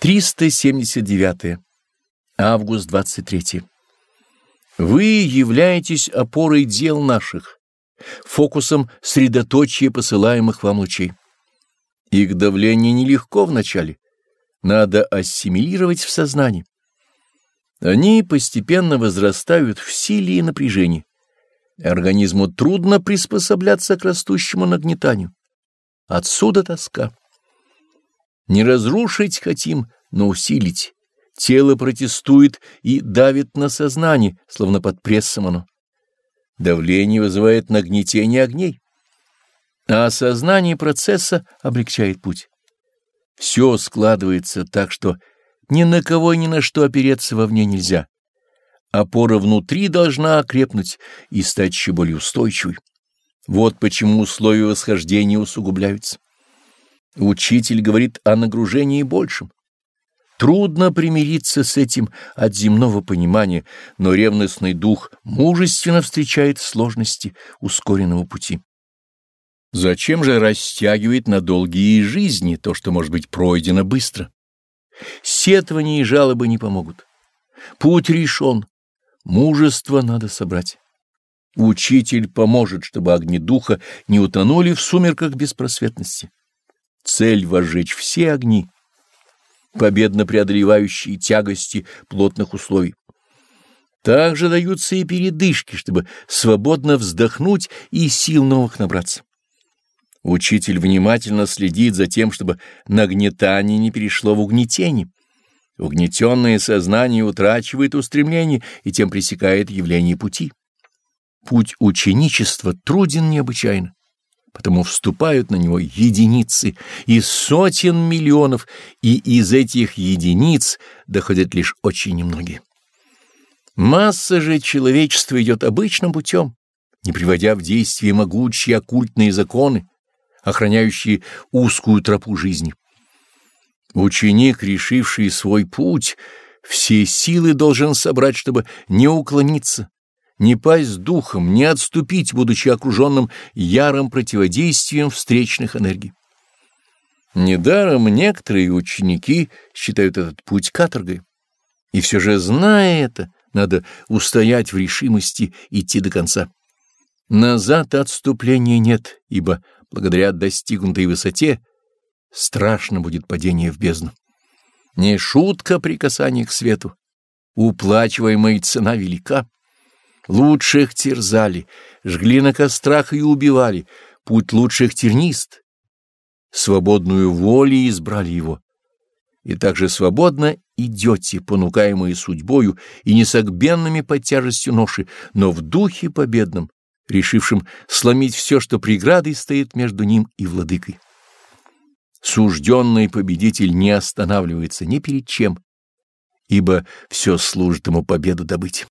379. Август 23. Вы являетесь опорой дел наших, фокусом средоточия посылаемых вам лучей. Их давление нелегко вначале, надо ассимилировать в сознании. Они постепенно возрастают в силе и напряжении. Организму трудно приспосабляться к растущему нагнетанию. Отсюда тоска. Не разрушить хотим, но усилить. Тело протестует и давит на сознание, словно под прессом оно. Давление вызывает нагнетение огней, а осознание процесса облегчает путь. Все складывается так, что ни на кого и ни на что опереться вовне нельзя. Опора внутри должна окрепнуть и стать еще более устойчивой. Вот почему условия восхождения усугубляются. Учитель говорит о нагружении большем. Трудно примириться с этим от земного понимания, но ревностный дух мужественно встречает сложности ускоренного пути. Зачем же растягивать на долгие жизни то, что может быть пройдено быстро? Сетования и жалобы не помогут. Путь решен, мужество надо собрать. Учитель поможет, чтобы огни духа не утонули в сумерках беспросветности. Цель — возжечь все огни, победно преодолевающие тягости плотных условий. Также даются и передышки, чтобы свободно вздохнуть и сил новых набраться. Учитель внимательно следит за тем, чтобы нагнетание не перешло в угнетение. Угнетенное сознание утрачивает устремление и тем пресекает явление пути. Путь ученичества труден необычайно потому вступают на него единицы из сотен миллионов, и из этих единиц доходят лишь очень немногие. Масса же человечества идет обычным путем, не приводя в действие могучие оккультные законы, охраняющие узкую тропу жизни. Ученик, решивший свой путь, все силы должен собрать, чтобы не уклониться, не пасть духом, не отступить, будучи окруженным ярым противодействием встречных энергий. Недаром некоторые ученики считают этот путь каторгой. И все же, зная это, надо устоять в решимости идти до конца. Назад отступления нет, ибо благодаря достигнутой высоте страшно будет падение в бездну. Не шутка прикасания к свету, уплачиваемая цена велика. Лучших терзали, жгли на кострах и убивали, путь лучших тернист. Свободную волю избрали его. И также свободно идете, понукаемые судьбою и несогбенными под тяжестью ноши, но в духе победном, решившим сломить все, что преградой стоит между ним и владыкой. Сужденный победитель не останавливается ни перед чем, ибо все служит ему победу добыть.